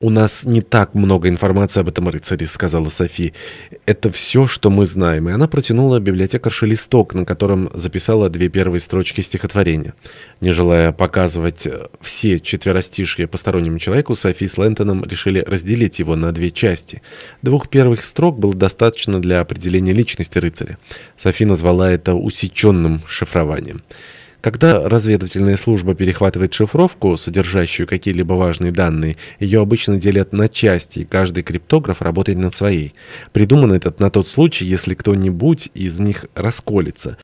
«У нас не так много информации об этом рыцаре», — сказала Софи. «Это все, что мы знаем». И она протянула библиотекарше листок, на котором записала две первые строчки стихотворения. Не желая показывать э, все четверостишья постороннему человеку, Софи с Лэнтоном решили разделить его на две части. Двух первых строк было достаточно для определения личности рыцаря. Софи назвала это «усеченным шифрованием». Когда разведывательная служба перехватывает шифровку, содержащую какие-либо важные данные, ее обычно делят на части, и каждый криптограф работает над своей. Придуман этот на тот случай, если кто-нибудь из них расколется.